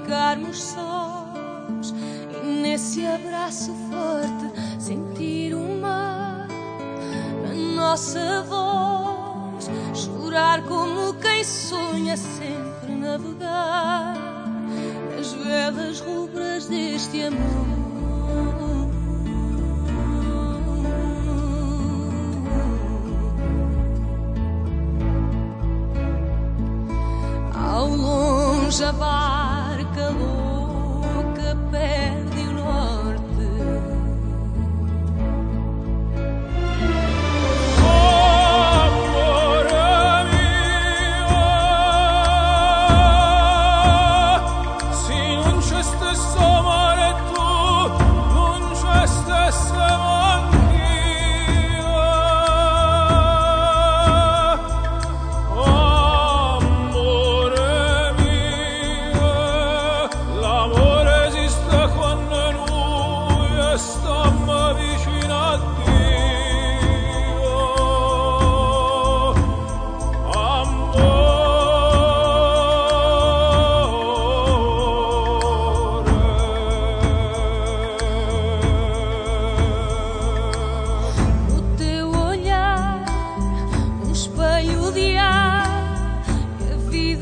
ficarmos sós e nesse abraço forte sentir o mar na nossa voz, chorar como quem sonha sempre navegar nas velas rubras deste amor. Ao longe a love.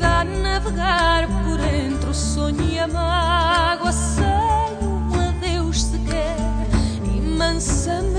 A navegar por entre o sonho e a mágoa, sem um adeus sequer, e mansamente